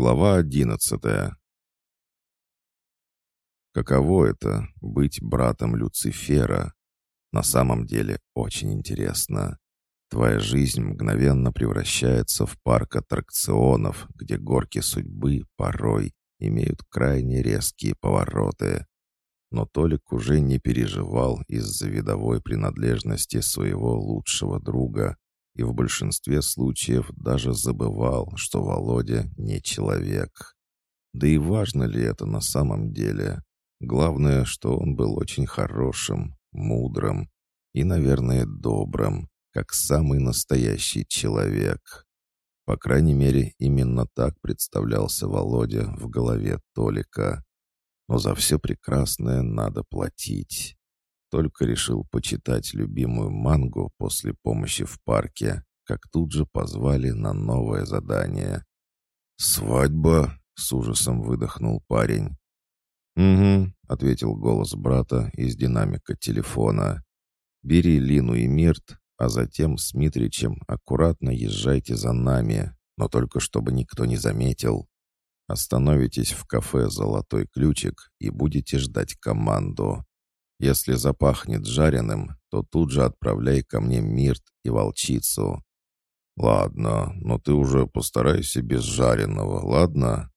Глава одиннадцатая. Каково это — быть братом Люцифера? На самом деле очень интересно. Твоя жизнь мгновенно превращается в парк аттракционов, где горки судьбы порой имеют крайне резкие повороты. Но Толик уже не переживал из-за видовой принадлежности своего лучшего друга и в большинстве случаев даже забывал, что Володя не человек. Да и важно ли это на самом деле? Главное, что он был очень хорошим, мудрым и, наверное, добрым, как самый настоящий человек. По крайней мере, именно так представлялся Володя в голове Толика. Но за все прекрасное надо платить. Только решил почитать любимую мангу после помощи в парке, как тут же позвали на новое задание. «Свадьба?» — с ужасом выдохнул парень. «Угу», — ответил голос брата из динамика телефона. «Бери Лину и Мирт, а затем с Митричем аккуратно езжайте за нами, но только чтобы никто не заметил. Остановитесь в кафе «Золотой ключик» и будете ждать команду. Если запахнет жареным, то тут же отправляй ко мне мирт и волчицу. Ладно, но ты уже постарайся без жареного, ладно?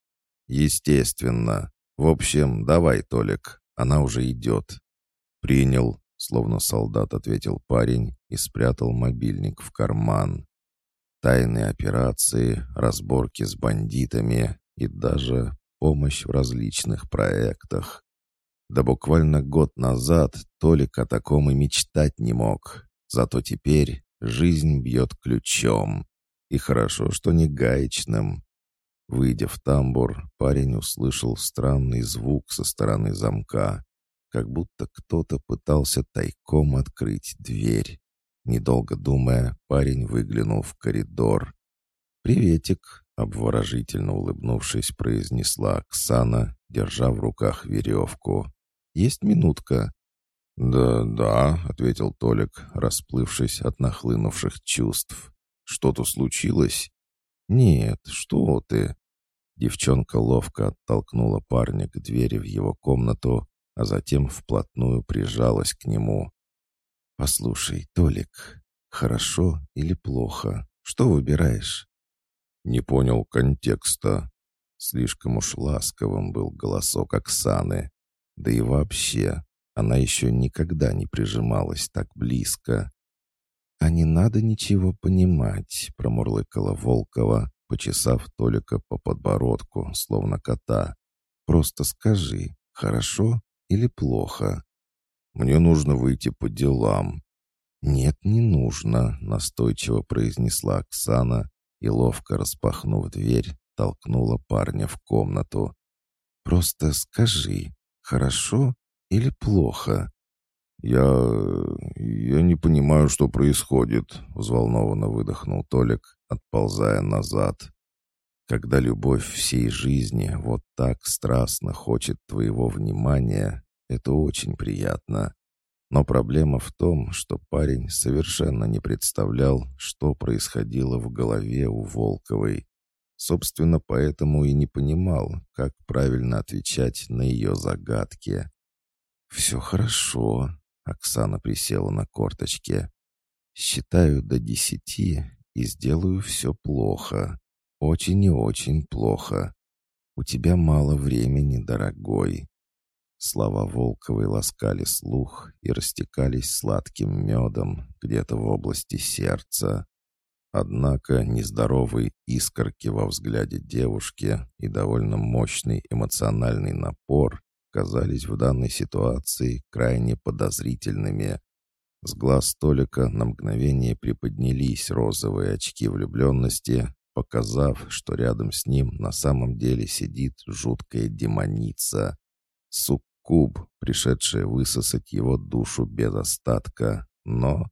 Естественно. В общем, давай, Толик, она уже идет. Принял, словно солдат ответил парень и спрятал мобильник в карман. Тайные операции, разборки с бандитами и даже помощь в различных проектах. Да буквально год назад Толик о таком и мечтать не мог. Зато теперь жизнь бьет ключом. И хорошо, что не гаечным. Выйдя в тамбур, парень услышал странный звук со стороны замка, как будто кто-то пытался тайком открыть дверь. Недолго думая, парень выглянул в коридор. «Приветик», — обворожительно улыбнувшись, произнесла Оксана, держа в руках веревку. Есть минутка?» «Да, да», — ответил Толик, расплывшись от нахлынувших чувств. «Что-то случилось?» «Нет, что ты!» Девчонка ловко оттолкнула парня к двери в его комнату, а затем вплотную прижалась к нему. «Послушай, Толик, хорошо или плохо? Что выбираешь?» Не понял контекста. Слишком уж ласковым был голосок Оксаны. Да и вообще, она еще никогда не прижималась так близко. «А не надо ничего понимать», — промурлыкала Волкова, почесав Толика по подбородку, словно кота. «Просто скажи, хорошо или плохо?» «Мне нужно выйти по делам». «Нет, не нужно», — настойчиво произнесла Оксана и, ловко распахнув дверь, толкнула парня в комнату. «Просто скажи, Хорошо или плохо? «Я... я не понимаю, что происходит», — взволнованно выдохнул Толик, отползая назад. «Когда любовь всей жизни вот так страстно хочет твоего внимания, это очень приятно. Но проблема в том, что парень совершенно не представлял, что происходило в голове у Волковой. Собственно, поэтому и не понимал, как правильно отвечать на ее загадки. «Все хорошо», — Оксана присела на корточке. «Считаю до десяти и сделаю все плохо. Очень и очень плохо. У тебя мало времени, дорогой». Слова Волковой ласкали слух и растекались сладким медом где-то в области сердца. Однако нездоровые искорки во взгляде девушки и довольно мощный эмоциональный напор казались в данной ситуации крайне подозрительными. С глаз Толика на мгновение приподнялись розовые очки влюбленности, показав, что рядом с ним на самом деле сидит жуткая демоница. Суккуб, пришедшая высосать его душу без остатка, но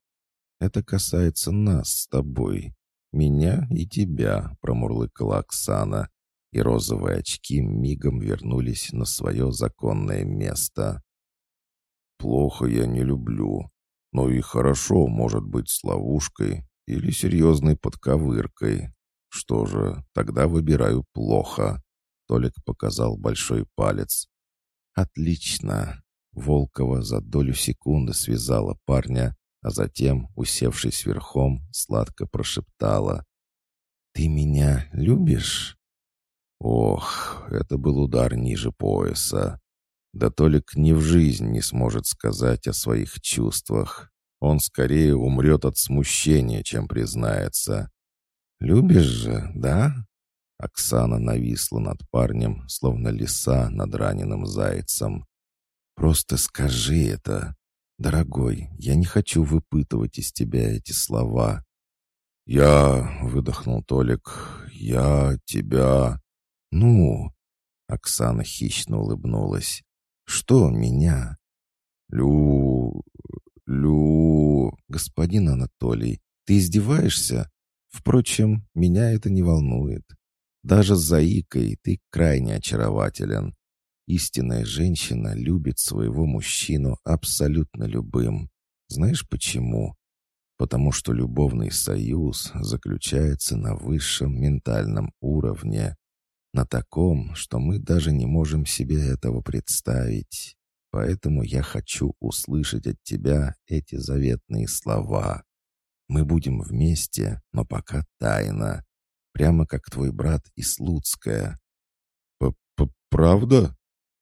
это касается нас с тобой. Меня и тебя», — промурлыкала Оксана, и розовые очки мигом вернулись на свое законное место. «Плохо я не люблю, но и хорошо может быть с ловушкой или серьезной подковыркой. «Что же, тогда выбираю плохо». Толик показал большой палец. «Отлично!» Волкова за долю секунды связала парня, а затем, усевшись верхом, сладко прошептала. «Ты меня любишь?» Ох, это был удар ниже пояса. Да Толик ни в жизнь не сможет сказать о своих чувствах. Он скорее умрет от смущения, чем признается. «Любишь же, да?» Оксана нависла над парнем, словно лиса над раненым зайцем. «Просто скажи это. Дорогой, я не хочу выпытывать из тебя эти слова». «Я...» — выдохнул Толик. «Я тебя...» «Ну...» — Оксана хищно улыбнулась. «Что меня?» «Лю... Лю...» «Господин Анатолий, ты издеваешься? Впрочем, меня это не волнует. Даже с заикой ты крайне очарователен. Истинная женщина любит своего мужчину абсолютно любым. Знаешь почему? Потому что любовный союз заключается на высшем ментальном уровне. На таком, что мы даже не можем себе этого представить. Поэтому я хочу услышать от тебя эти заветные слова. Мы будем вместе, но пока тайно. Прямо как твой брат из Луцкая. П -п «Правда?»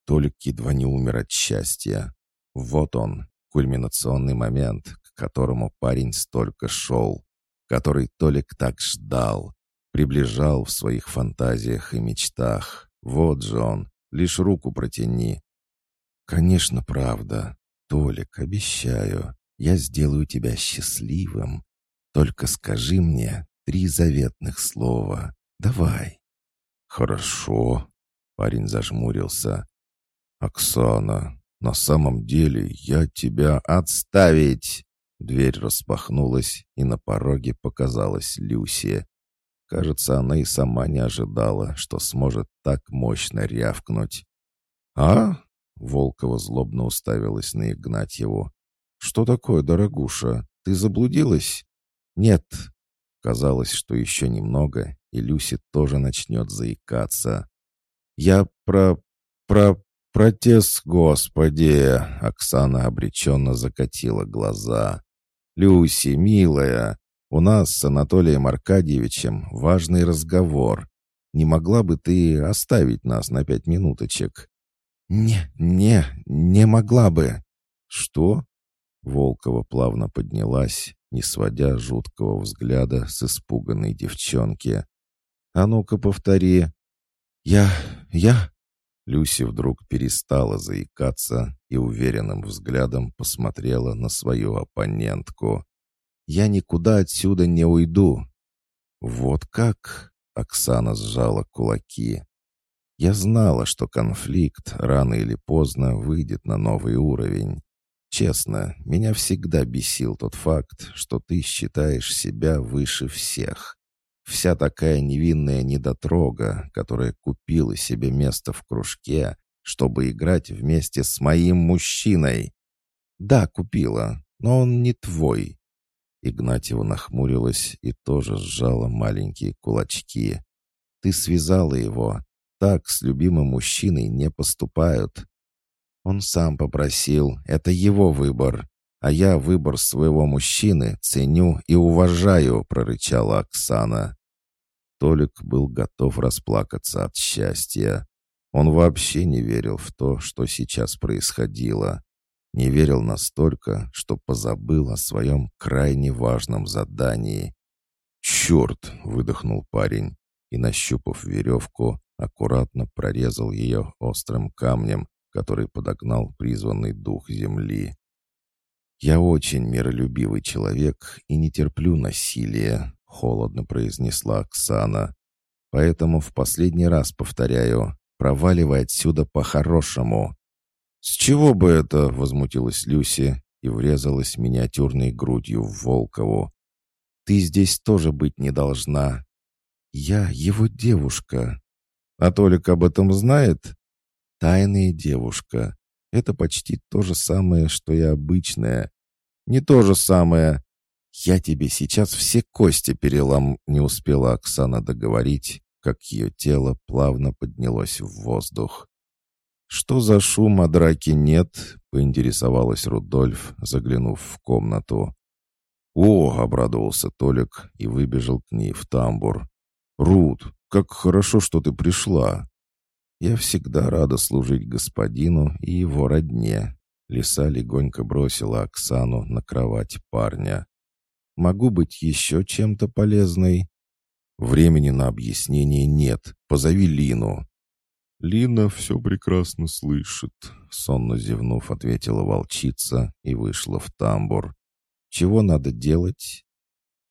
Толик едва не умер от счастья. Вот он, кульминационный момент, к которому парень столько шел, который Толик так ждал, приближал в своих фантазиях и мечтах. Вот же он, лишь руку протяни. Конечно, правда. Толик, обещаю, я сделаю тебя счастливым. Только скажи мне три заветных слова. Давай. Хорошо. Парень зажмурился. «Оксана, на самом деле я тебя отставить!» Дверь распахнулась, и на пороге показалась Люси. Кажется, она и сама не ожидала, что сможет так мощно рявкнуть. «А?» — Волкова злобно уставилась на Игнатьеву. «Что такое, дорогуша? Ты заблудилась?» «Нет». Казалось, что еще немного, и Люси тоже начнет заикаться. «Я про... про... «Протест, Господи!» — Оксана обреченно закатила глаза. «Люси, милая, у нас с Анатолием Аркадьевичем важный разговор. Не могла бы ты оставить нас на пять минуточек?» «Не, не, не могла бы». «Что?» Волкова плавно поднялась, не сводя жуткого взгляда с испуганной девчонки. «А ну-ка, повтори». «Я... я...» Люси вдруг перестала заикаться и уверенным взглядом посмотрела на свою оппонентку. «Я никуда отсюда не уйду». «Вот как?» — Оксана сжала кулаки. «Я знала, что конфликт рано или поздно выйдет на новый уровень. Честно, меня всегда бесил тот факт, что ты считаешь себя выше всех. Вся такая невинная недотрога, которая купила себе место в кружке, чтобы играть вместе с моим мужчиной. Да, купила, но он не твой. Игнатьева нахмурилась и тоже сжала маленькие кулачки. Ты связала его. Так с любимым мужчиной не поступают. Он сам попросил, это его выбор. А я выбор своего мужчины ценю и уважаю, прорычала Оксана. Толик был готов расплакаться от счастья. Он вообще не верил в то, что сейчас происходило. Не верил настолько, что позабыл о своем крайне важном задании. «Черт!» — выдохнул парень и, нащупав веревку, аккуратно прорезал ее острым камнем, который подогнал призванный дух земли. «Я очень миролюбивый человек и не терплю насилия», — холодно произнесла Оксана. «Поэтому в последний раз повторяю, проваливай отсюда по-хорошему». «С чего бы это?» — возмутилась Люси и врезалась миниатюрной грудью в Волкову. «Ты здесь тоже быть не должна». «Я его девушка». «А Толик об этом знает?» «Тайная девушка. Это почти то же самое, что и обычное. Не то же самое. «Я тебе сейчас все кости перелом...» Не успела Оксана договорить, как ее тело плавно поднялось в воздух. «Что за шум, а драки нет?» — поинтересовалась Рудольф, заглянув в комнату. «О!» — обрадовался Толик и выбежал к ней в тамбур. «Руд, как хорошо, что ты пришла!» «Я всегда рада служить господину и его родне», Лиса легонько бросила Оксану на кровать парня. «Могу быть еще чем-то полезной?» «Времени на объяснение нет. Позови Лину». «Лина все прекрасно слышит», — сонно зевнув, ответила волчица и вышла в тамбур. «Чего надо делать?»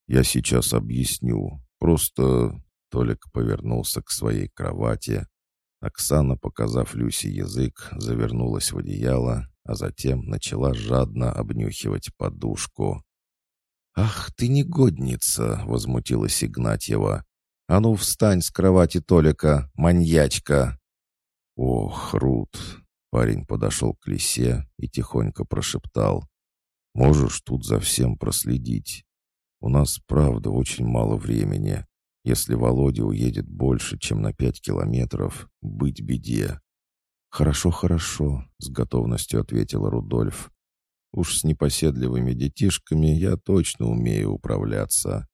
«Я сейчас объясню. Просто...» Толик повернулся к своей кровати. Оксана, показав Люсе язык, завернулась в одеяло а затем начала жадно обнюхивать подушку. «Ах ты негодница!» — возмутилась Игнатьева. «А ну встань с кровати Толика, маньячка!» «Ох, Рут!» — парень подошел к лисе и тихонько прошептал. «Можешь тут за всем проследить. У нас, правда, очень мало времени. Если Володя уедет больше, чем на пять километров, быть беде. «Хорошо, хорошо», — с готовностью ответила Рудольф. «Уж с непоседливыми детишками я точно умею управляться».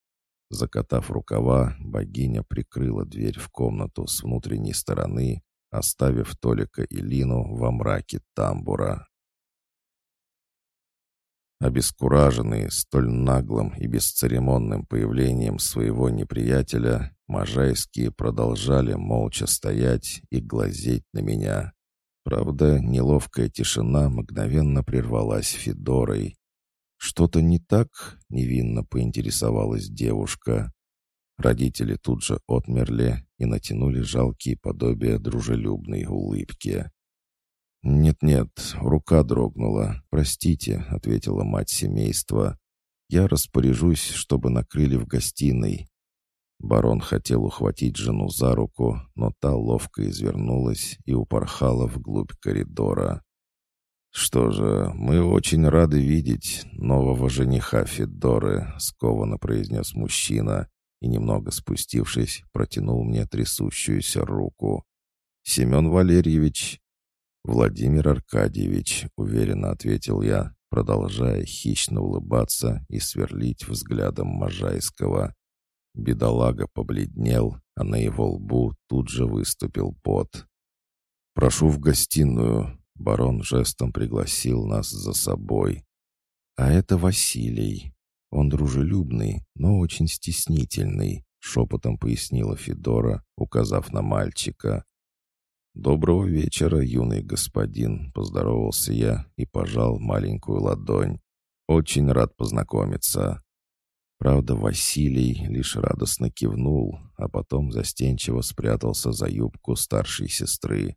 Закатав рукава, богиня прикрыла дверь в комнату с внутренней стороны, оставив Толика и Лину во мраке тамбура. Обескураженные столь наглым и бесцеремонным появлением своего неприятеля, Можайские продолжали молча стоять и глазеть на меня. Правда, неловкая тишина мгновенно прервалась Федорой. «Что-то не так?» — невинно поинтересовалась девушка. Родители тут же отмерли и натянули жалкие подобия дружелюбной улыбки. «Нет-нет, рука дрогнула. Простите», — ответила мать семейства. «Я распоряжусь, чтобы накрыли в гостиной. Барон хотел ухватить жену за руку, но та ловко извернулась и упорхала вглубь коридора. «Что же, мы очень рады видеть нового жениха Федоры», — скованно произнес мужчина и, немного спустившись, протянул мне трясущуюся руку. «Семен Валерьевич?» «Владимир Аркадьевич», — уверенно ответил я, продолжая хищно улыбаться и сверлить взглядом Можайского. Бедолага побледнел, а на его лбу тут же выступил пот. «Прошу в гостиную», — барон жестом пригласил нас за собой. «А это Василий. Он дружелюбный, но очень стеснительный», — шепотом пояснила Федора, указав на мальчика. «Доброго вечера, юный господин», — поздоровался я и пожал маленькую ладонь. «Очень рад познакомиться». Правда, Василий лишь радостно кивнул, а потом застенчиво спрятался за юбку старшей сестры.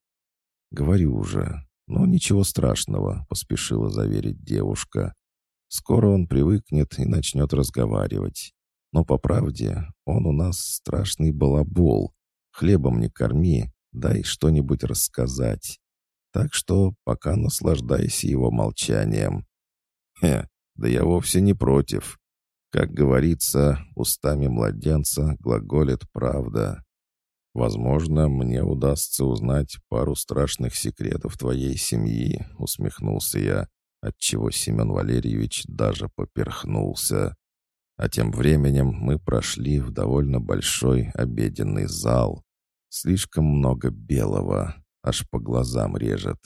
«Говорю уже, но ничего страшного», — поспешила заверить девушка. «Скоро он привыкнет и начнет разговаривать. Но по правде, он у нас страшный балабол. Хлебом не корми, дай что-нибудь рассказать. Так что пока наслаждайся его молчанием». «Хе, да я вовсе не против», как говорится, устами младенца глаголит правда. «Возможно, мне удастся узнать пару страшных секретов твоей семьи», — усмехнулся я, отчего Семен Валерьевич даже поперхнулся. А тем временем мы прошли в довольно большой обеденный зал. Слишком много белого, аж по глазам режет.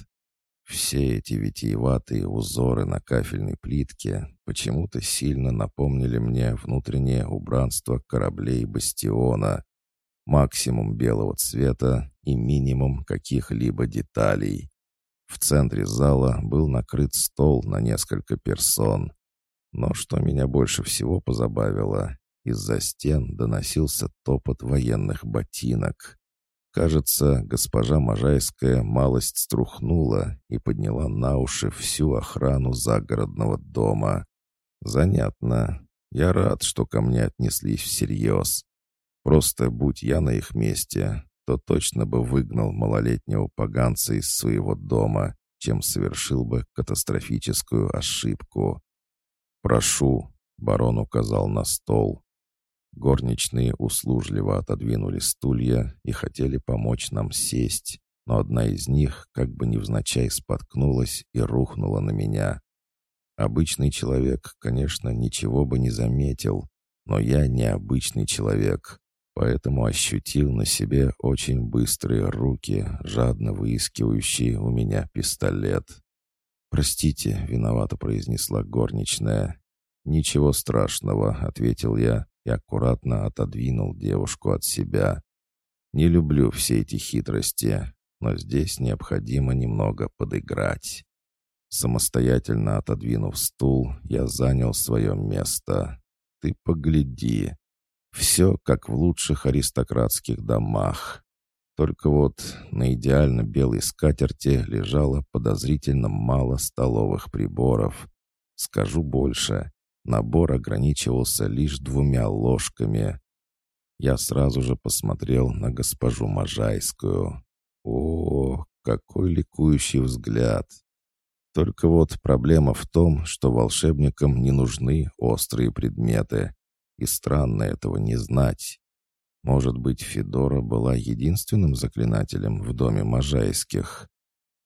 Все эти витиеватые узоры на кафельной плитке почему-то сильно напомнили мне внутреннее убранство кораблей «Бастиона». Максимум белого цвета и минимум каких-либо деталей. В центре зала был накрыт стол на несколько персон. Но что меня больше всего позабавило, из-за стен доносился топот военных ботинок. Кажется, госпожа Можайская малость струхнула и подняла на уши всю охрану загородного дома. Занятно. Я рад, что ко мне отнеслись всерьез. Просто будь я на их месте, то точно бы выгнал малолетнего поганца из своего дома, чем совершил бы катастрофическую ошибку. «Прошу», Барон указал на стол. Горничные услужливо отодвинули стулья и хотели помочь нам сесть, но одна из них как бы невзначай споткнулась и рухнула на меня. Обычный человек, конечно, ничего бы не заметил, но я необычный человек, поэтому ощутил на себе очень быстрые руки, жадно выискивающие у меня пистолет. «Простите», — виновато произнесла горничная. «Ничего страшного», — ответил я и аккуратно отодвинул девушку от себя. «Не люблю все эти хитрости, но здесь необходимо немного подыграть». Самостоятельно отодвинув стул, я занял свое место. «Ты погляди. Все как в лучших аристократских домах. Только вот на идеально белой скатерти лежало подозрительно мало столовых приборов. Скажу больше, набор ограничивался лишь двумя ложками. Я сразу же посмотрел на госпожу Можайскую. О, какой ликующий взгляд! Только вот проблема в том, что волшебникам не нужны острые предметы. И странно этого не знать. Может быть, Федора была единственным заклинателем в доме Можайских?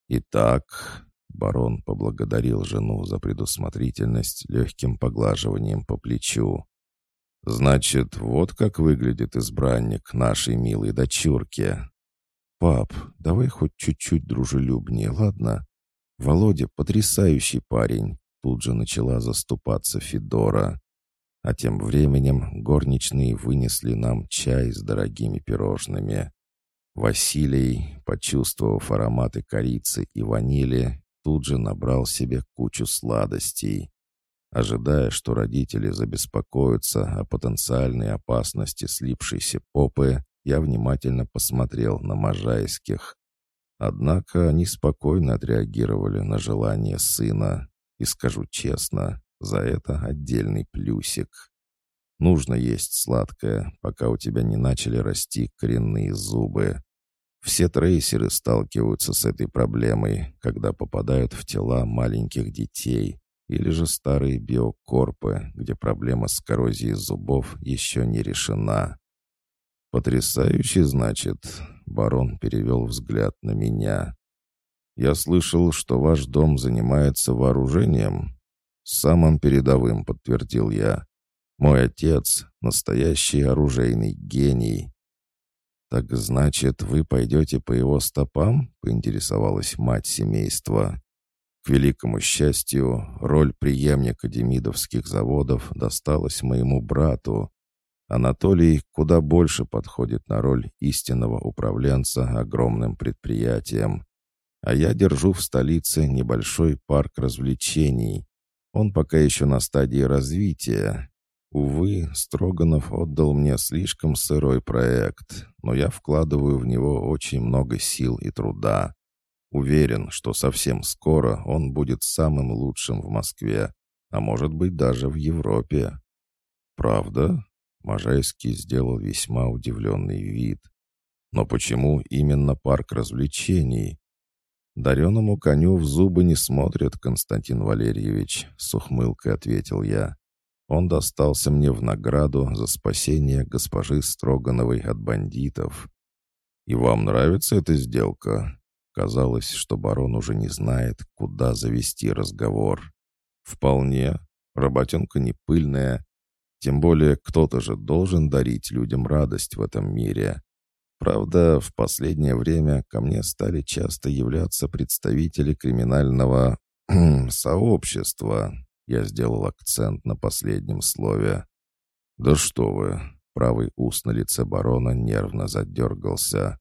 Итак, барон поблагодарил жену за предусмотрительность легким поглаживанием по плечу. «Значит, вот как выглядит избранник нашей милой дочурки». «Пап, давай хоть чуть-чуть дружелюбнее, ладно? Володя потрясающий парень», — тут же начала заступаться Федора. А тем временем горничные вынесли нам чай с дорогими пирожными. Василий, почувствовав ароматы корицы и ванили, тут же набрал себе кучу сладостей. Ожидая, что родители забеспокоятся о потенциальной опасности слипшейся попы, я внимательно посмотрел на Можайских. Однако они спокойно отреагировали на желание сына. И скажу честно, за это отдельный плюсик. Нужно есть сладкое, пока у тебя не начали расти коренные зубы. Все трейсеры сталкиваются с этой проблемой, когда попадают в тела маленьких детей, или же старые биокорпы, где проблема с коррозией зубов еще не решена. «Потрясающе, значит?» — барон перевел взгляд на меня. «Я слышал, что ваш дом занимается вооружением?» «Самым передовым», — подтвердил я. «Мой отец — настоящий оружейный гений». «Так значит, вы пойдете по его стопам?» — поинтересовалась мать семейства. К великому счастью, роль преемника демидовских заводов досталась моему брату. Анатолий куда больше подходит на роль истинного управленца огромным предприятием. А я держу в столице небольшой парк развлечений, он пока еще на стадии развития. Увы, Строганов отдал мне слишком сырой проект, но я вкладываю в него очень много сил и труда. Уверен, что совсем скоро он будет самым лучшим в Москве, а может быть даже в Европе. Правда? Можайский сделал весьма удивленный вид. Но почему именно парк развлечений? «Дареному коню в зубы не смотрят, Константин Валерьевич», — с ухмылкой ответил я. «Он достался мне в награду за спасение госпожи Строгановой от бандитов». «И вам нравится эта сделка?» Казалось, что барон уже не знает, куда завести разговор. «Вполне. Работенка не пыльная. Тем более кто-то же должен дарить людям радость в этом мире. Правда, в последнее время ко мне стали часто являться представители криминального сообщества. Я сделал акцент на последнем слове. «Да что вы!» — правый ус на лице барона нервно задергался.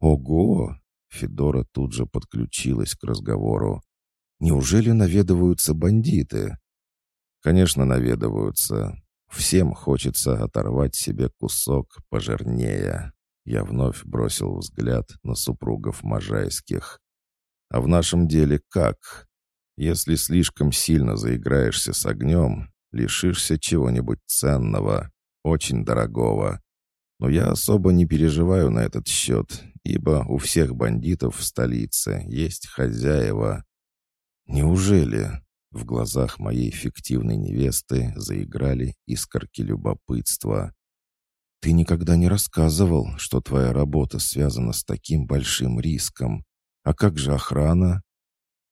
«Ого!» — Федора тут же подключилась к разговору. «Неужели наведываются бандиты?» «Конечно, наведываются. Всем хочется оторвать себе кусок пожирнее». Я вновь бросил взгляд на супругов Можайских. «А в нашем деле как? Если слишком сильно заиграешься с огнем, лишишься чего-нибудь ценного, очень дорогого. Но я особо не переживаю на этот счет, ибо у всех бандитов в столице есть хозяева». «Неужели?» В глазах моей фиктивной невесты заиграли искорки любопытства. «Ты никогда не рассказывал, что твоя работа связана с таким большим риском. А как же охрана?»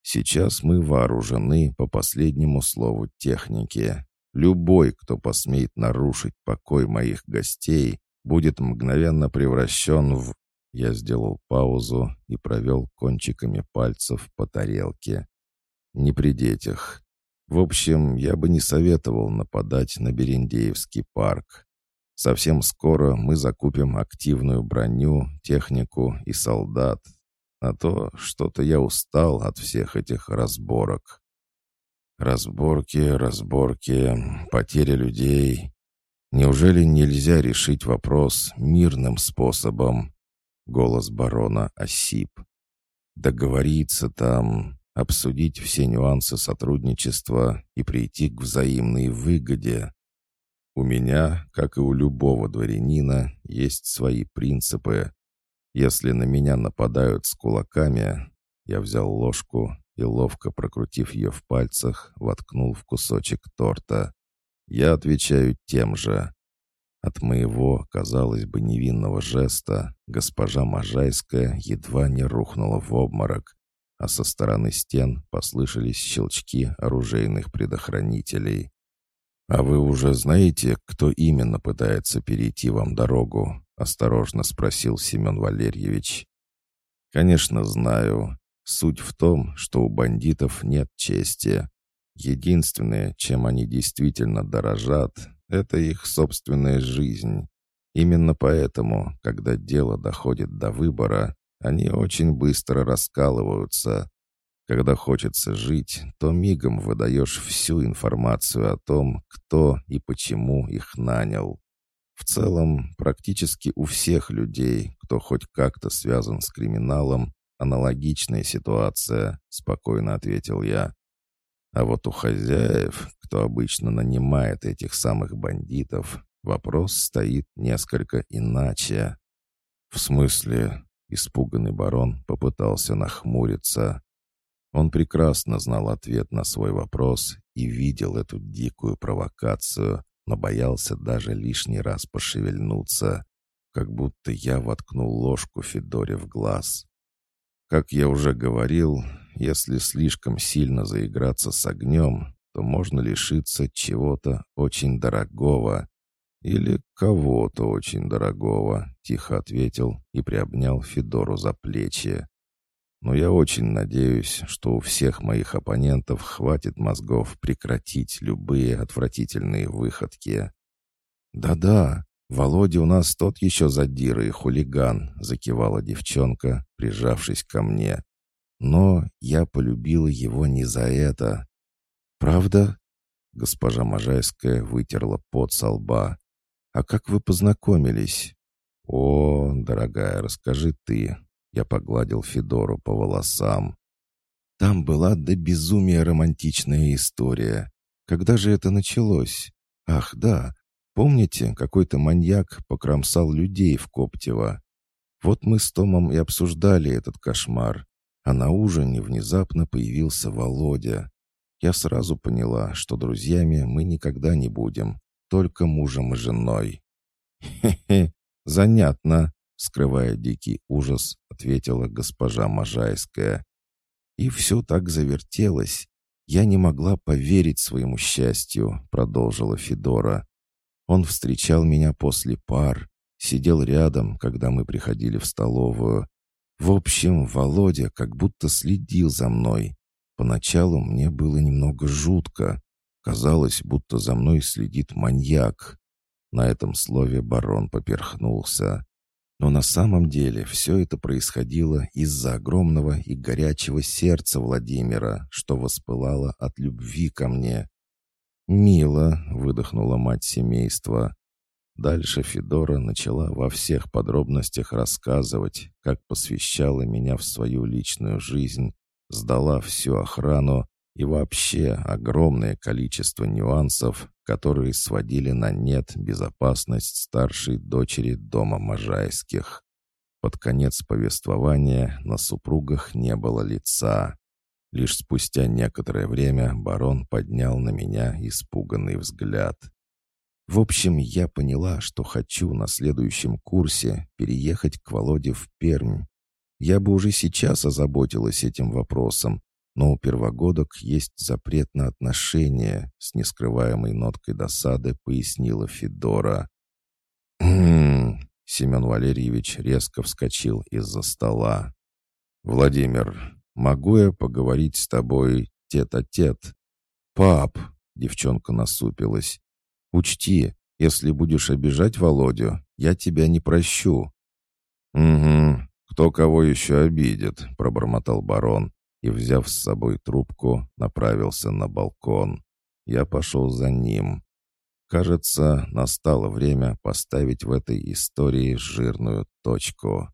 «Сейчас мы вооружены по последнему слову техники. Любой, кто посмеет нарушить покой моих гостей, будет мгновенно превращен в...» Я сделал паузу и провел кончиками пальцев по тарелке. «Не при детях. В общем, я бы не советовал нападать на Берендеевский парк. Совсем скоро мы закупим активную броню, технику и солдат. А то что-то я устал от всех этих разборок. Разборки, разборки, потеря людей. Неужели нельзя решить вопрос мирным способом? Голос барона осип. Договориться там, обсудить все нюансы сотрудничества и прийти к взаимной выгоде. У меня, как и у любого дворянина, есть свои принципы. Если на меня нападают с кулаками, я взял ложку и, ловко прокрутив ее в пальцах, воткнул в кусочек торта. Я отвечаю тем же. От моего, казалось бы, невинного жеста госпожа Можайская едва не рухнула в обморок, а со стороны стен послышались щелчки оружейных предохранителей. «А вы уже знаете, кто именно пытается перейти вам дорогу?» — осторожно спросил Семен Валерьевич. «Конечно, знаю. Суть в том, что у бандитов нет чести. Единственное, чем они действительно дорожат, это их собственная жизнь. Именно поэтому, когда дело доходит до выбора, они очень быстро раскалываются, когда хочется жить, то мигом выдаешь всю информацию о том, кто и почему их нанял. В целом, практически у всех людей, кто хоть как-то связан с криминалом, аналогичная ситуация, спокойно ответил я. А вот у хозяев, кто обычно нанимает этих самых бандитов, вопрос стоит несколько иначе. В смысле, испуганный барон попытался нахмуриться. Он прекрасно знал ответ на свой вопрос и видел эту дикую провокацию, но боялся даже лишний раз пошевельнуться, как будто я воткнул ложку Федоре в глаз. Как я уже говорил, если слишком сильно заиграться с огнем, то можно лишиться чего-то очень дорогого или кого-то очень дорогого, тихо ответил и приобнял Федору за плечи. Но я очень надеюсь, что у всех моих оппонентов хватит мозгов прекратить любые отвратительные выходки. «Да-да, Володя у нас тот еще задира и хулиган», — закивала девчонка, прижавшись ко мне. «Но я полюбила его не за это». «Правда?» — госпожа Можайская вытерла пот со лба. «А как вы познакомились?» «О, дорогая, расскажи ты», я погладил Федору по волосам. Там была до безумия романтичная история. Когда же это началось? Ах, да. Помните, какой-то маньяк покромсал людей в Коптево? Вот мы с Томом и обсуждали этот кошмар. А на ужине внезапно появился Володя. Я сразу поняла, что друзьями мы никогда не будем, только мужем и женой. «Хе-хе, занятно», скрывая дикий ужас, ответила госпожа Можайская. И все так завертелось. Я не могла поверить своему счастью, продолжила Федора. Он встречал меня после пар, сидел рядом, когда мы приходили в столовую. В общем, Володя как будто следил за мной. Поначалу мне было немного жутко. Казалось, будто за мной следит маньяк. На этом слове барон поперхнулся. Но на самом деле все это происходило из-за огромного и горячего сердца Владимира, что воспылало от любви ко мне. «Мило», — выдохнула мать семейства. Дальше Федора начала во всех подробностях рассказывать, как посвящала меня в свою личную жизнь, сдала всю охрану и вообще огромное количество нюансов, которые сводили на нет безопасность старшей дочери дома Можайских. Под конец повествования на супругах не было лица. Лишь спустя некоторое время барон поднял на меня испуганный взгляд. В общем, я поняла, что хочу на следующем курсе переехать к Володе в Пермь. Я бы уже сейчас озаботилась этим вопросом, но у первогодок есть запрет на отношения, с нескрываемой ноткой досады пояснила Федора. «Хм...» — Семен Валерьевич резко вскочил из-за стола. «Владимир, могу я поговорить с тобой тет-а-тет?» -тет? «Пап!» — девчонка насупилась. «Учти, если будешь обижать Володю, я тебя не прощу». «Угу, кто кого еще обидит?» — пробормотал барон и, взяв с собой трубку, направился на балкон. Я пошел за ним. Кажется, настало время поставить в этой истории жирную точку.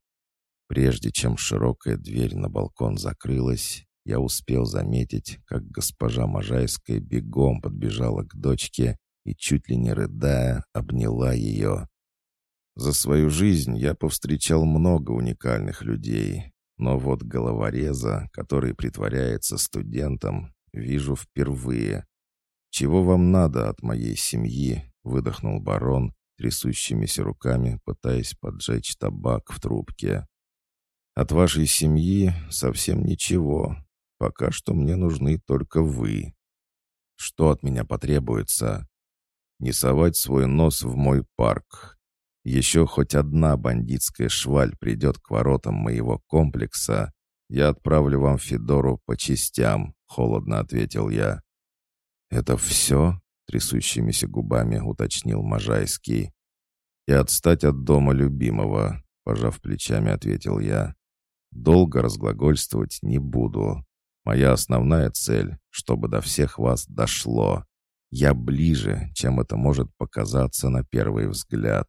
Прежде чем широкая дверь на балкон закрылась, я успел заметить, как госпожа Можайская бегом подбежала к дочке и, чуть ли не рыдая, обняла ее. За свою жизнь я повстречал много уникальных людей, но вот головореза, который притворяется студентом, вижу впервые. «Чего вам надо от моей семьи?» — выдохнул барон, трясущимися руками, пытаясь поджечь табак в трубке. «От вашей семьи совсем ничего. Пока что мне нужны только вы. Что от меня потребуется? Не совать свой нос в мой парк. Еще хоть одна бандитская шваль придет к воротам моего комплекса, я отправлю вам Федору по частям», — холодно ответил я. «Это все?» — трясущимися губами уточнил Можайский. «И отстать от дома любимого», — пожав плечами, ответил я. «Долго разглагольствовать не буду. Моя основная цель, чтобы до всех вас дошло. Я ближе, чем это может показаться на первый взгляд.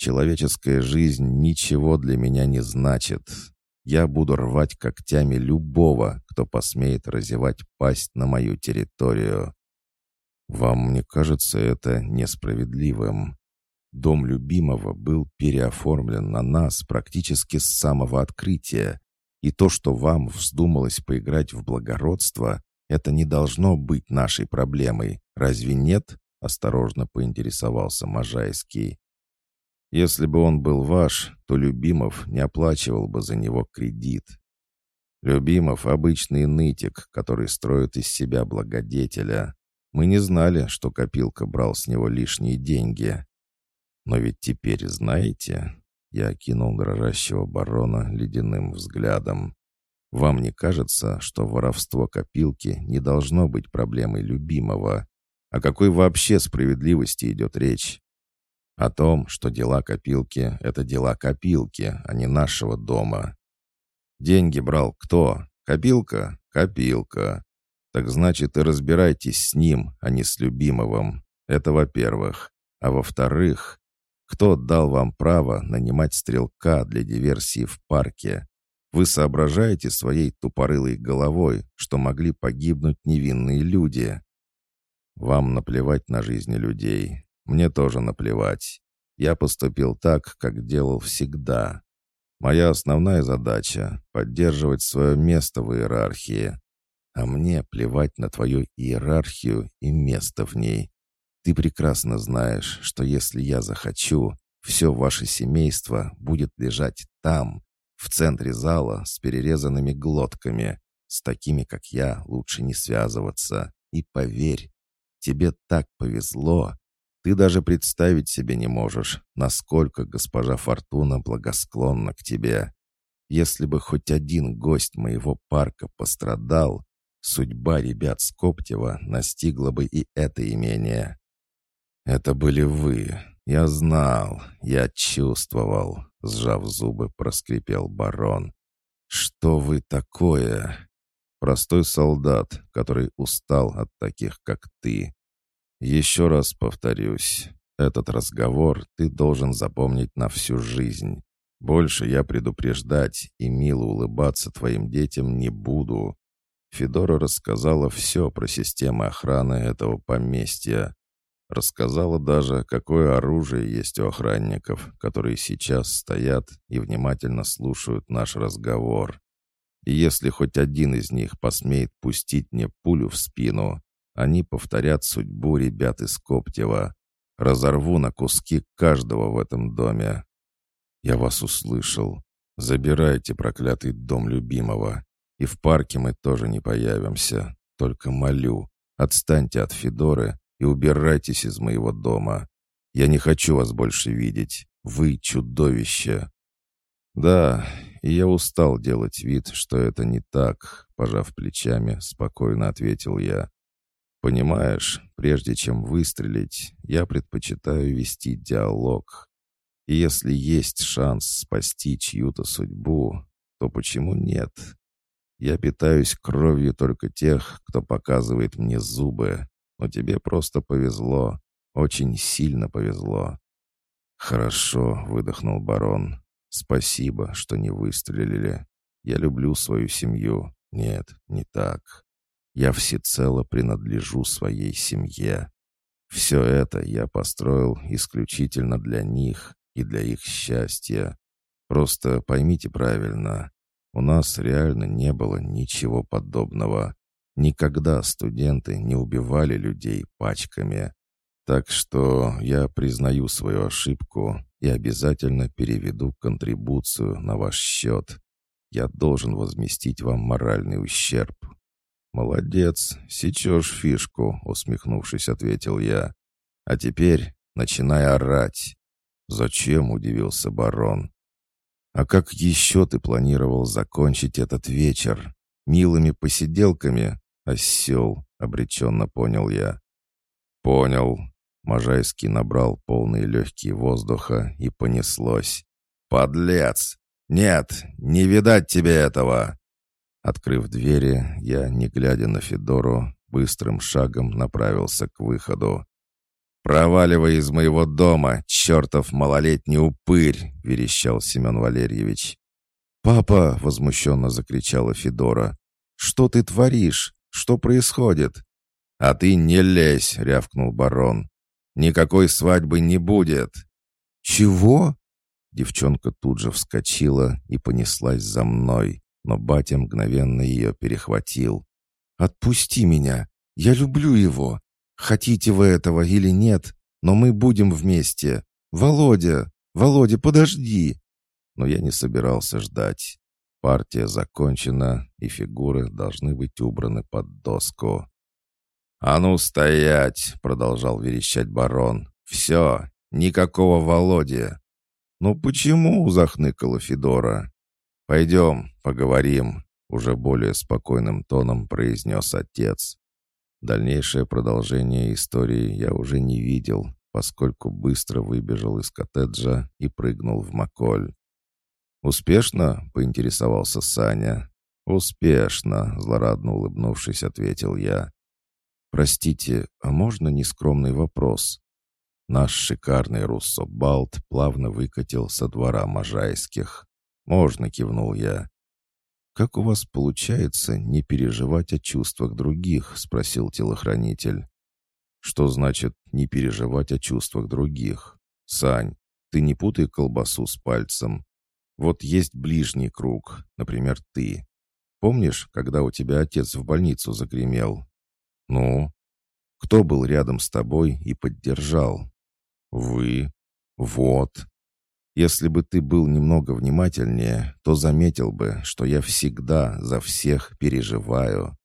Человеческая жизнь ничего для меня не значит. Я буду рвать когтями любого, кто посмеет разевать пасть на мою территорию. Вам не кажется это несправедливым? Дом любимого был переоформлен на нас практически с самого открытия. И то, что вам вздумалось поиграть в благородство, это не должно быть нашей проблемой. Разве нет? Осторожно поинтересовался Можайский. Если бы он был ваш, то Любимов не оплачивал бы за него кредит. Любимов — обычный нытик, который строит из себя благодетеля. Мы не знали, что Копилка брал с него лишние деньги. Но ведь теперь знаете, я окинул дрожащего барона ледяным взглядом. Вам не кажется, что воровство копилки не должно быть проблемой любимого? О какой вообще справедливости идет речь? О том, что дела копилки — это дела копилки, а не нашего дома. Деньги брал кто? Копилка? Копилка. Так значит, и разбирайтесь с ним, а не с любимовым. Это во-первых. А во-вторых, кто дал вам право нанимать стрелка для диверсии в парке? Вы соображаете своей тупорылой головой, что могли погибнуть невинные люди. Вам наплевать на жизни людей. Мне тоже наплевать. Я поступил так, как делал всегда. Моя основная задача — поддерживать свое место в иерархии. А мне плевать на твою иерархию и место в ней. Ты прекрасно знаешь, что если я захочу, все ваше семейство будет лежать там, в центре зала с перерезанными глотками. С такими, как я, лучше не связываться. И поверь, тебе так повезло, ты даже представить себе не можешь, насколько госпожа Фортуна благосклонна к тебе. Если бы хоть один гость моего парка пострадал, судьба ребят с Коптева настигла бы и это имение. Это были вы. Я знал, я чувствовал, сжав зубы, проскрипел барон. Что вы такое? Простой солдат, который устал от таких, как ты. Еще раз повторюсь, этот разговор ты должен запомнить на всю жизнь. Больше я предупреждать и мило улыбаться твоим детям не буду. Федора рассказала все про системы охраны этого поместья. Рассказала даже, какое оружие есть у охранников, которые сейчас стоят и внимательно слушают наш разговор. И если хоть один из них посмеет пустить мне пулю в спину, они повторят судьбу ребят из Коптева. Разорву на куски каждого в этом доме. Я вас услышал. Забирайте проклятый дом любимого. И в парке мы тоже не появимся. Только молю, отстаньте от Федоры и убирайтесь из моего дома. Я не хочу вас больше видеть. Вы чудовище. Да, и я устал делать вид, что это не так, пожав плечами, спокойно ответил я. Понимаешь, прежде чем выстрелить, я предпочитаю вести диалог. И если есть шанс спасти чью-то судьбу, то почему нет? Я питаюсь кровью только тех, кто показывает мне зубы, но тебе просто повезло, очень сильно повезло. Хорошо, выдохнул барон. Спасибо, что не выстрелили. Я люблю свою семью. Нет, не так. Я всецело принадлежу своей семье. Все это я построил исключительно для них и для их счастья. Просто поймите правильно, у нас реально не было ничего подобного. Никогда студенты не убивали людей пачками. Так что я признаю свою ошибку и обязательно переведу контрибуцию на ваш счет. Я должен возместить вам моральный ущерб. «Молодец, сечешь фишку», — усмехнувшись, ответил я. «А теперь начинай орать». «Зачем?» — удивился барон. «А как еще ты планировал закончить этот вечер? Милыми посиделками? Осел», — обреченно понял я. «Понял». Можайский набрал полные легкие воздуха и понеслось. «Подлец! Нет, не видать тебе этого!» Открыв двери, я, не глядя на Федору, быстрым шагом направился к выходу. «Проваливай из моего дома, чертов малолетний упырь!» — верещал Семен Валерьевич. «Папа!» — возмущенно закричала Федора. «Что ты творишь? Что происходит?» «А ты не лезь!» — рявкнул барон. «Никакой свадьбы не будет!» «Чего?» Девчонка тут же вскочила и понеслась за мной но батя мгновенно ее перехватил. «Отпусти меня! Я люблю его! Хотите вы этого или нет, но мы будем вместе! Володя! Володя, подожди!» Но я не собирался ждать. Партия закончена, и фигуры должны быть убраны под доску. «А ну стоять!» — продолжал верещать барон. «Все, никакого Володи!» «Ну почему?» — захныкала Федора. «Пойдем, поговорим», — уже более спокойным тоном произнес отец. Дальнейшее продолжение истории я уже не видел, поскольку быстро выбежал из коттеджа и прыгнул в Маколь. «Успешно?» — поинтересовался Саня. «Успешно», — злорадно улыбнувшись, ответил я. «Простите, а можно нескромный вопрос?» Наш шикарный руссо-балт плавно выкатил со двора Можайских. «Можно», — кивнул я. «Как у вас получается не переживать о чувствах других?» — спросил телохранитель. «Что значит не переживать о чувствах других? Сань, ты не путай колбасу с пальцем. Вот есть ближний круг, например, ты. Помнишь, когда у тебя отец в больницу загремел? Ну? Кто был рядом с тобой и поддержал? Вы. Вот. Если бы ты был немного внимательнее, то заметил бы, что я всегда за всех переживаю.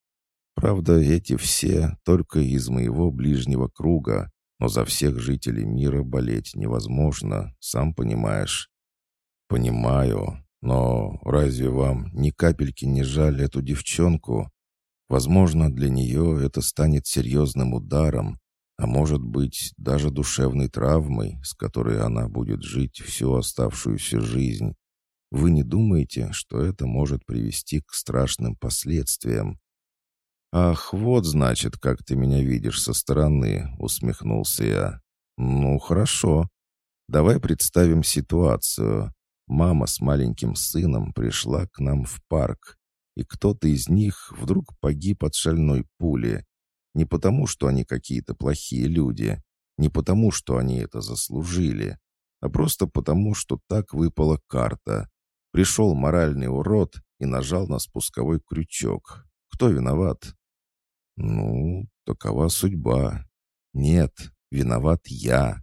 Правда, эти все только из моего ближнего круга, но за всех жителей мира болеть невозможно, сам понимаешь. Понимаю, но разве вам ни капельки не жаль эту девчонку? Возможно, для нее это станет серьезным ударом, а может быть, даже душевной травмой, с которой она будет жить всю оставшуюся жизнь. Вы не думаете, что это может привести к страшным последствиям? «Ах, вот, значит, как ты меня видишь со стороны», — усмехнулся я. «Ну, хорошо. Давай представим ситуацию. Мама с маленьким сыном пришла к нам в парк, и кто-то из них вдруг погиб от шальной пули. Не потому, что они какие-то плохие люди, не потому, что они это заслужили, а просто потому, что так выпала карта. Пришел моральный урод и нажал на спусковой крючок. Кто виноват? Ну, такова судьба. Нет, виноват я.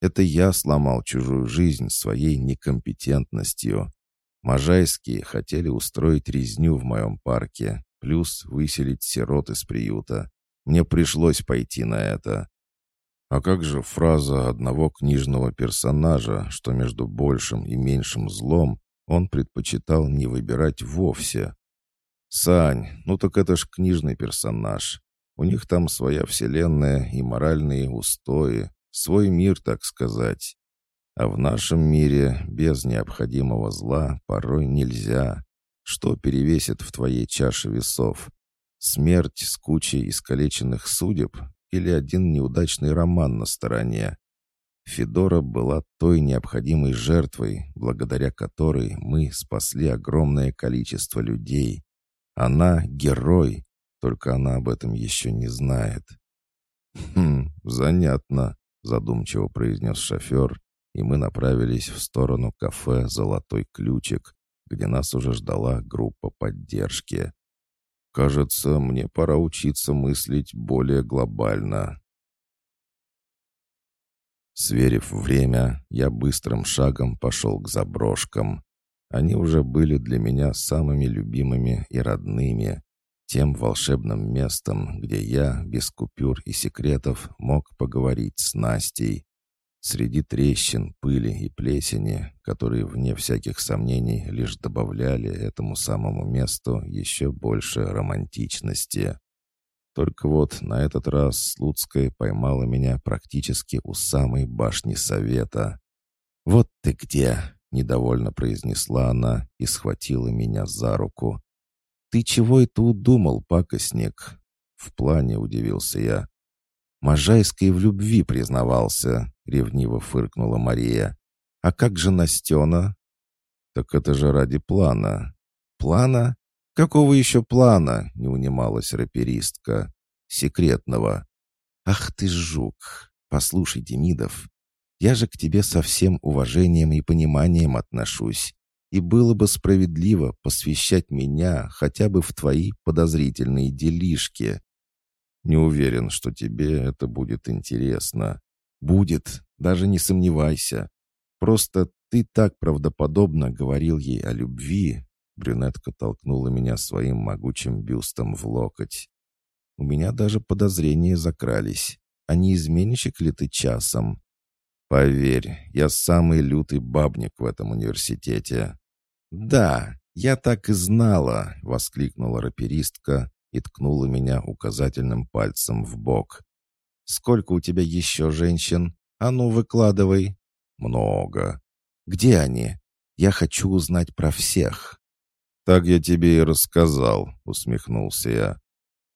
Это я сломал чужую жизнь своей некомпетентностью. Можайские хотели устроить резню в моем парке, плюс выселить сирот из приюта. Мне пришлось пойти на это. А как же фраза одного книжного персонажа, что между большим и меньшим злом он предпочитал не выбирать вовсе? «Сань, ну так это ж книжный персонаж. У них там своя вселенная и моральные устои, свой мир, так сказать. А в нашем мире без необходимого зла порой нельзя. Что перевесит в твоей чаше весов? Смерть с кучей искалеченных судеб или один неудачный роман на стороне. Федора была той необходимой жертвой, благодаря которой мы спасли огромное количество людей. Она — герой, только она об этом еще не знает. «Хм, занятно», — задумчиво произнес шофер, и мы направились в сторону кафе «Золотой ключик», где нас уже ждала группа поддержки. Кажется, мне пора учиться мыслить более глобально. Сверив время, я быстрым шагом пошел к заброшкам. Они уже были для меня самыми любимыми и родными, тем волшебным местом, где я, без купюр и секретов, мог поговорить с Настей, Среди трещин, пыли и плесени, которые, вне всяких сомнений, лишь добавляли этому самому месту еще больше романтичности. Только вот на этот раз Слуцкая поймала меня практически у самой башни совета. «Вот ты где!» — недовольно произнесла она и схватила меня за руку. «Ты чего это удумал, пакостник?» В плане удивился я. Можайской в любви признавался, — ревниво фыркнула Мария. «А как же Настена?» «Так это же ради плана». «Плана? Какого еще плана?» — не унималась раперистка. «Секретного». «Ах ты жук! Послушай, Демидов, я же к тебе со всем уважением и пониманием отношусь, и было бы справедливо посвящать меня хотя бы в твои подозрительные делишки. Не уверен, что тебе это будет интересно. «Будет, даже не сомневайся. Просто ты так правдоподобно говорил ей о любви». Брюнетка толкнула меня своим могучим бюстом в локоть. У меня даже подозрения закрались. А не изменщик ли ты часом? Поверь, я самый лютый бабник в этом университете. Да, я так и знала, воскликнула раперистка и ткнула меня указательным пальцем в бок. Сколько у тебя еще женщин? А ну, выкладывай». «Много». «Где они? Я хочу узнать про всех». «Так я тебе и рассказал», — усмехнулся я.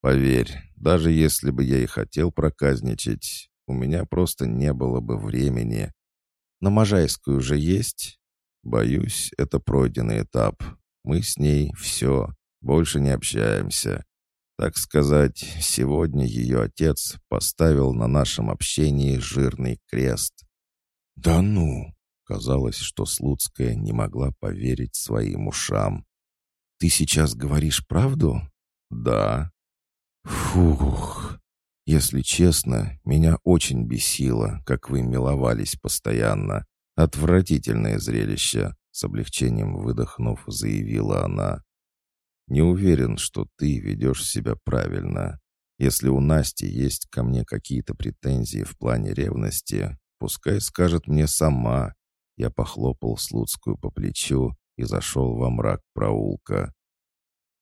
«Поверь, даже если бы я и хотел проказничать, у меня просто не было бы времени. На Можайскую уже есть?» «Боюсь, это пройденный этап. Мы с ней все, больше не общаемся. Так сказать, сегодня ее отец поставил на нашем общении жирный крест. «Да ну!» — казалось, что Слуцкая не могла поверить своим ушам. «Ты сейчас говоришь правду?» «Да». «Фух!» Если честно, меня очень бесило, как вы миловались постоянно. Отвратительное зрелище, с облегчением выдохнув, заявила она. Не уверен, что ты ведешь себя правильно. Если у Насти есть ко мне какие-то претензии в плане ревности, пускай скажет мне сама. Я похлопал Слуцкую по плечу и зашел во мрак проулка.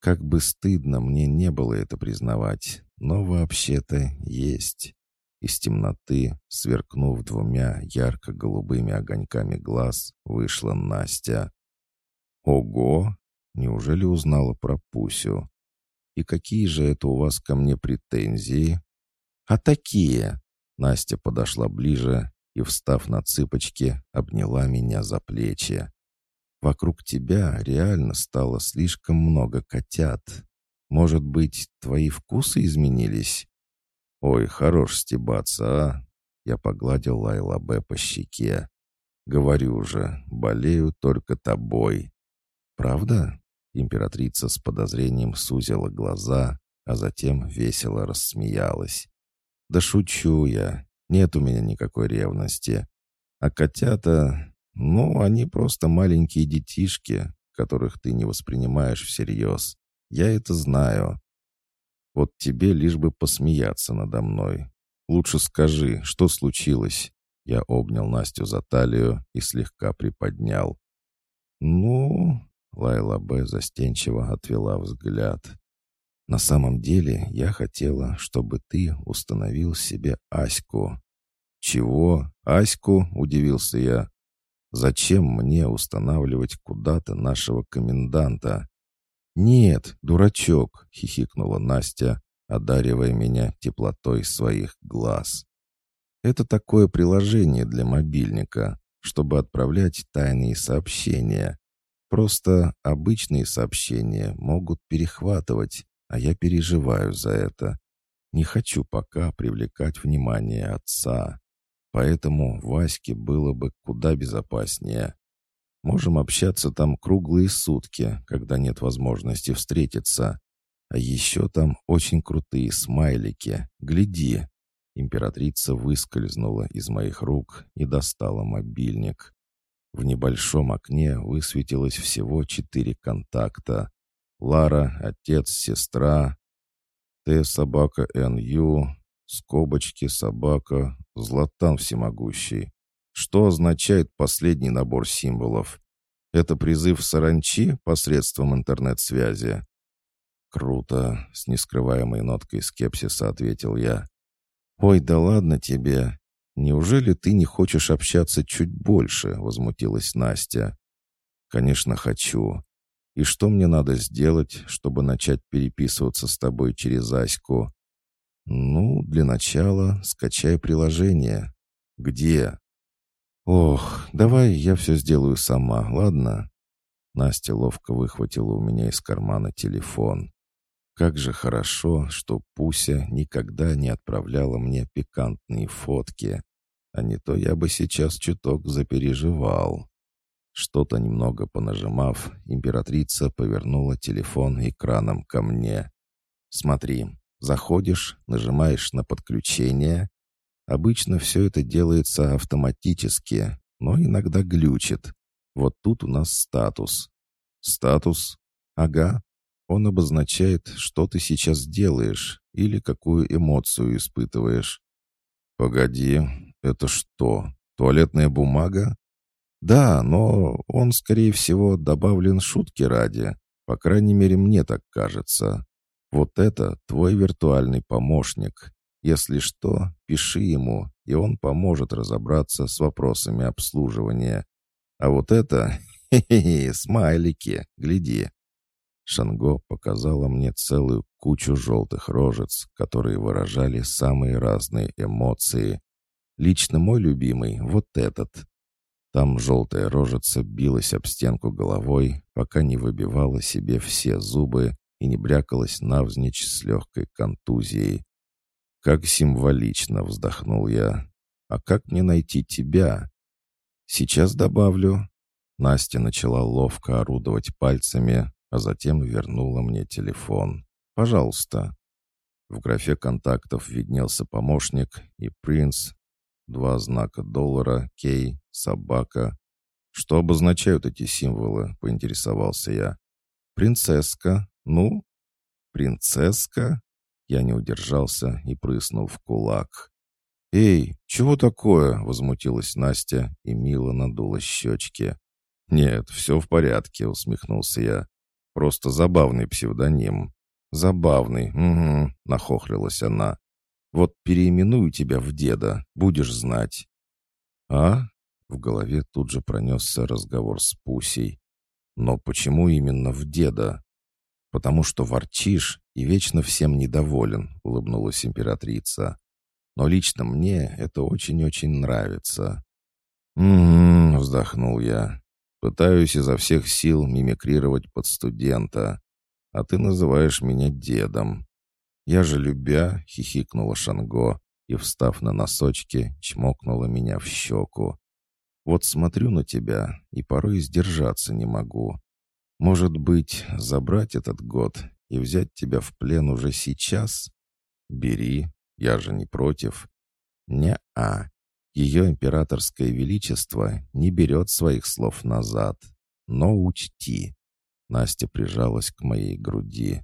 Как бы стыдно мне не было это признавать, но вообще-то есть. Из темноты, сверкнув двумя ярко-голубыми огоньками глаз, вышла Настя. «Ого!» Неужели узнала про Пусю? И какие же это у вас ко мне претензии? А такие. Настя подошла ближе и, встав на цыпочки, обняла меня за плечи. Вокруг тебя реально стало слишком много котят. Может быть, твои вкусы изменились? Ой, хорош стебаться, а? Я погладил Лайла Б по щеке. Говорю же, болею только тобой. «Правда?» Императрица с подозрением сузила глаза, а затем весело рассмеялась. «Да шучу я. Нет у меня никакой ревности. А котята, ну, они просто маленькие детишки, которых ты не воспринимаешь всерьез. Я это знаю. Вот тебе лишь бы посмеяться надо мной. Лучше скажи, что случилось?» Я обнял Настю за талию и слегка приподнял. «Ну...» — Лайла Б. застенчиво отвела взгляд. «На самом деле я хотела, чтобы ты установил себе Аську». «Чего? Аську?» — удивился я. «Зачем мне устанавливать куда-то нашего коменданта?» «Нет, дурачок!» — хихикнула Настя, одаривая меня теплотой своих глаз. «Это такое приложение для мобильника, чтобы отправлять тайные сообщения. Просто обычные сообщения могут перехватывать, а я переживаю за это. Не хочу пока привлекать внимание отца. Поэтому Ваське было бы куда безопаснее. Можем общаться там круглые сутки, когда нет возможности встретиться. А еще там очень крутые смайлики. Гляди. Императрица выскользнула из моих рук и достала мобильник. В небольшом окне высветилось всего четыре контакта. Лара, отец, сестра, Т собака НЮ, скобочки собака, Златан всемогущий. Что означает последний набор символов? Это призыв саранчи посредством интернет-связи? Круто, с нескрываемой ноткой скепсиса ответил я. Ой, да ладно тебе. Неужели ты не хочешь общаться чуть больше? Возмутилась Настя. Конечно, хочу. И что мне надо сделать, чтобы начать переписываться с тобой через Аську? Ну, для начала скачай приложение. Где? «Ох, давай я все сделаю сама, ладно?» Настя ловко выхватила у меня из кармана телефон. Как же хорошо, что Пуся никогда не отправляла мне пикантные фотки, а не то я бы сейчас чуток запереживал. Что-то немного понажимав, императрица повернула телефон экраном ко мне. «Смотри, заходишь, нажимаешь на подключение, Обычно все это делается автоматически, но иногда глючит. Вот тут у нас статус. Статус? Ага. Он обозначает, что ты сейчас делаешь или какую эмоцию испытываешь. Погоди, это что, туалетная бумага? Да, но он, скорее всего, добавлен шутки ради. По крайней мере, мне так кажется. Вот это твой виртуальный помощник, если что, пиши ему, и он поможет разобраться с вопросами обслуживания. А вот это... Хе-хе-хе, смайлики, гляди. Шанго показала мне целую кучу желтых рожец, которые выражали самые разные эмоции. Лично мой любимый — вот этот. Там желтая рожица билась об стенку головой, пока не выбивала себе все зубы и не брякалась навзничь с легкой контузией. «Как символично!» — вздохнул я. «А как мне найти тебя?» «Сейчас добавлю». Настя начала ловко орудовать пальцами, а затем вернула мне телефон. «Пожалуйста». В графе контактов виднелся помощник и принц. Два знака доллара, кей, собака. «Что обозначают эти символы?» — поинтересовался я. «Принцесска. Ну?» «Принцесска?» Я не удержался и прыснул в кулак. «Эй, чего такое?» — возмутилась Настя и мило надула щечки. «Нет, все в порядке», — усмехнулся я. «Просто забавный псевдоним». «Забавный, угу», — нахохлилась она. «Вот переименую тебя в деда, будешь знать». «А?» — в голове тут же пронесся разговор с Пусей. «Но почему именно в деда?» «Потому что ворчишь и вечно всем недоволен», — улыбнулась императрица. «Но лично мне это очень-очень нравится». «Угу», — вздохнул я. «Пытаюсь изо всех сил мимикрировать под студента, а ты называешь меня дедом». «Я же любя», — хихикнула Шанго и, встав на носочки, чмокнула меня в щеку. «Вот смотрю на тебя и порой сдержаться не могу. Может быть, забрать этот год и взять тебя в плен уже сейчас? Бери, я же не против. Не-а. Ее императорское величество не берет своих слов назад. Но учти. Настя прижалась к моей груди.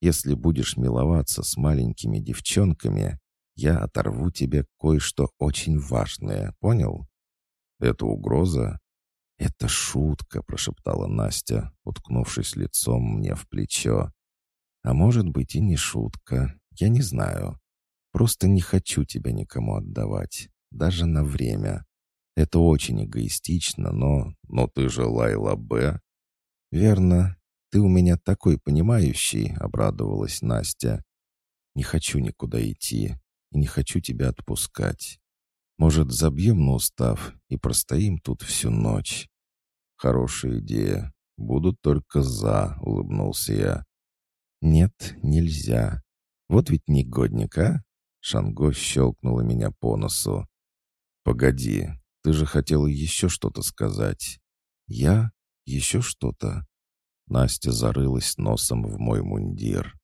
Если будешь миловаться с маленькими девчонками, я оторву тебе кое-что очень важное, понял? Это угроза? «Это шутка», — прошептала Настя, уткнувшись лицом мне в плечо. «А может быть и не шутка, я не знаю. Просто не хочу тебя никому отдавать, даже на время. Это очень эгоистично, но... Но ты же Лайла Б. «Верно. Ты у меня такой понимающий», — обрадовалась Настя. «Не хочу никуда идти и не хочу тебя отпускать. Может, забьем на устав и простоим тут всю ночь?» «Хорошая идея. Буду только за», — улыбнулся я. «Нет, нельзя. Вот ведь негодник, а?» Шанго щелкнула меня по носу. «Погоди, ты же хотела еще что-то сказать». «Я? Еще что-то?» Настя зарылась носом в мой мундир.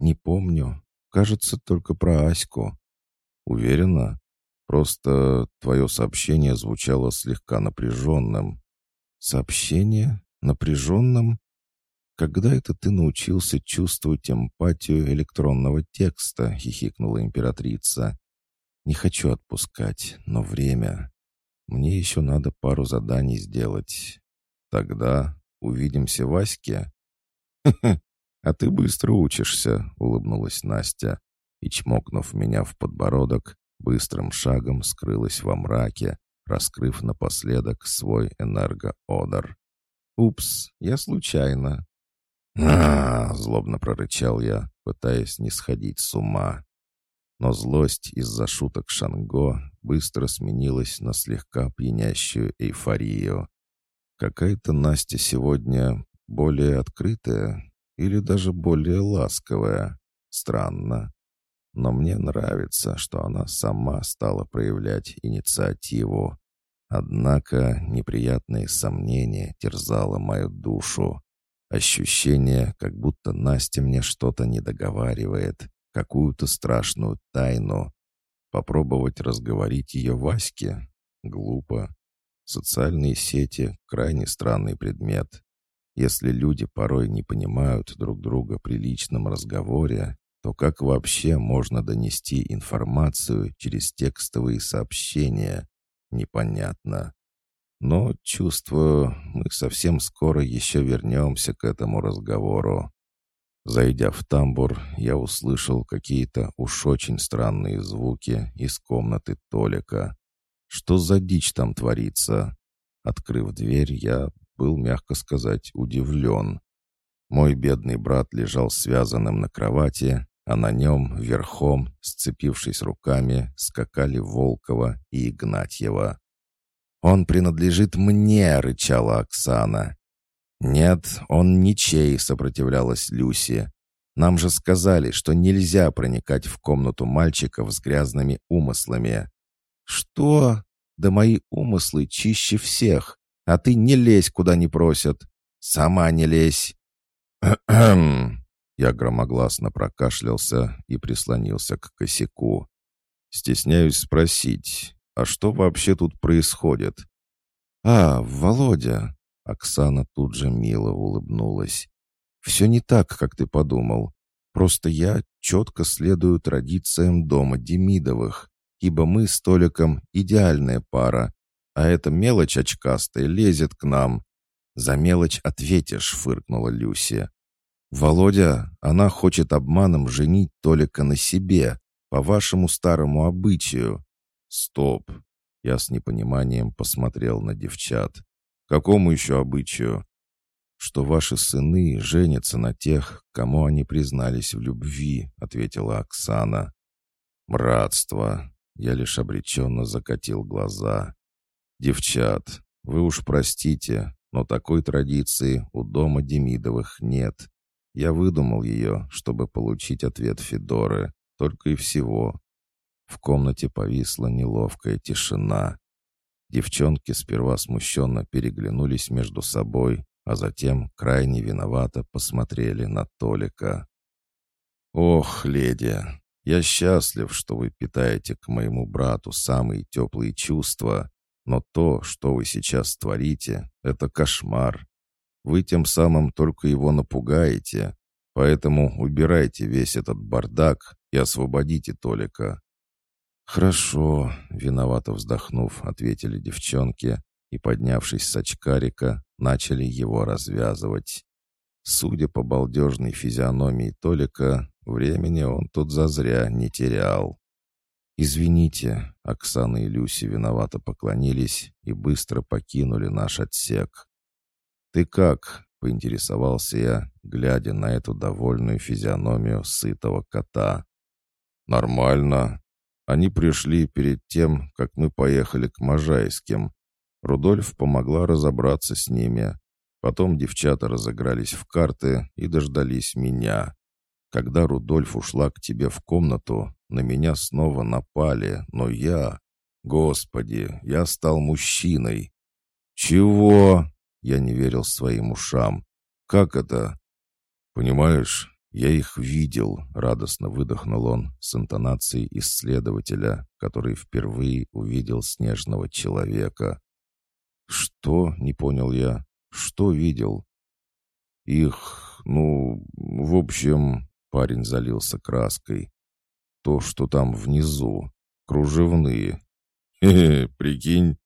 «Не помню. Кажется, только про Аську». «Уверена?» Просто твое сообщение звучало слегка напряженным. Сообщение? Напряженным? Когда это ты научился чувствовать эмпатию электронного текста? Хихикнула императрица. Не хочу отпускать, но время. Мне еще надо пару заданий сделать. Тогда увидимся в Аське. «А ты быстро учишься», — улыбнулась Настя и, чмокнув меня в подбородок, быстрым шагом скрылась во мраке, раскрыв напоследок свой энергоодор. «Упс, я случайно». «А, злобно прорычал я, пытаясь не сходить с ума. Но злость из-за шуток Шанго быстро сменилась на слегка пьянящую эйфорию. Какая-то Настя сегодня более открытая или даже более ласковая. Странно. Но мне нравится, что она сама стала проявлять инициативу. Однако неприятные сомнения терзало мою душу. Ощущение, как будто Настя мне что-то не договаривает, какую-то страшную тайну. Попробовать разговорить ее Ваське? Глупо. Социальные сети — крайне странный предмет. Если люди порой не понимают друг друга при личном разговоре, то как вообще можно донести информацию через текстовые сообщения? Непонятно. Но, чувствую, мы совсем скоро еще вернемся к этому разговору. Зайдя в тамбур, я услышал какие-то уж очень странные звуки из комнаты Толика. Что за дичь там творится? Открыв дверь, я был, мягко сказать, удивлен. Мой бедный брат лежал связанным на кровати, а на нем, верхом, сцепившись руками, скакали Волкова и Игнатьева. «Он принадлежит мне!» — рычала Оксана. «Нет, он ничей!» — сопротивлялась Люси. «Нам же сказали, что нельзя проникать в комнату мальчиков с грязными умыслами». «Что? Да мои умыслы чище всех, а ты не лезь, куда не просят. Сама не лезь!» Я громогласно прокашлялся и прислонился к косяку. Стесняюсь спросить, а что вообще тут происходит? «А, Володя!» Оксана тут же мило улыбнулась. «Все не так, как ты подумал. Просто я четко следую традициям дома Демидовых, ибо мы с Толиком идеальная пара, а эта мелочь очкастая лезет к нам». «За мелочь ответишь», — фыркнула Люся. «Володя, она хочет обманом женить Толика на себе, по вашему старому обычаю». «Стоп!» Я с непониманием посмотрел на девчат. «Какому еще обычаю?» «Что ваши сыны женятся на тех, кому они признались в любви», — ответила Оксана. «Братство!» — я лишь обреченно закатил глаза. «Девчат, вы уж простите, но такой традиции у дома Демидовых нет. Я выдумал ее, чтобы получить ответ Федоры, только и всего. В комнате повисла неловкая тишина. Девчонки сперва смущенно переглянулись между собой, а затем крайне виновато посмотрели на Толика. «Ох, леди, я счастлив, что вы питаете к моему брату самые теплые чувства, но то, что вы сейчас творите, это кошмар. Вы тем самым только его напугаете, поэтому убирайте весь этот бардак и освободите Толика». «Хорошо», — виновато вздохнув, ответили девчонки и, поднявшись с очкарика, начали его развязывать. Судя по балдежной физиономии Толика, времени он тут зазря не терял. «Извините», — Оксана и Люси виновато поклонились и быстро покинули наш отсек. «Ты как?» — поинтересовался я, глядя на эту довольную физиономию сытого кота. «Нормально. Они пришли перед тем, как мы поехали к Можайским. Рудольф помогла разобраться с ними. Потом девчата разыгрались в карты и дождались меня. Когда Рудольф ушла к тебе в комнату, на меня снова напали, но я... Господи, я стал мужчиной. Чего? Я не верил своим ушам. Как это? Понимаешь, я их видел, радостно выдохнул он с интонацией исследователя, который впервые увидел снежного человека. Что? Не понял я. Что видел? Их, ну, в общем, парень залился краской. То, что там внизу, кружевные. Хе-хе, прикинь.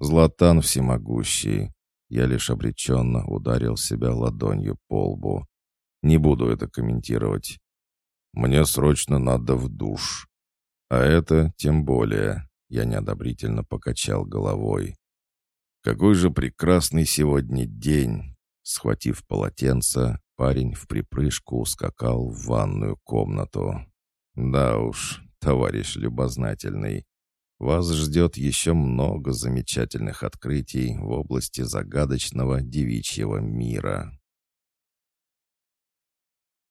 Златан всемогущий. Я лишь обреченно ударил себя ладонью по лбу. Не буду это комментировать. Мне срочно надо в душ. А это тем более. Я неодобрительно покачал головой. Какой же прекрасный сегодня день! Схватив полотенце, парень в припрыжку ускакал в ванную комнату. Да уж, товарищ любознательный, вас ждет еще много замечательных открытий в области загадочного девичьего мира.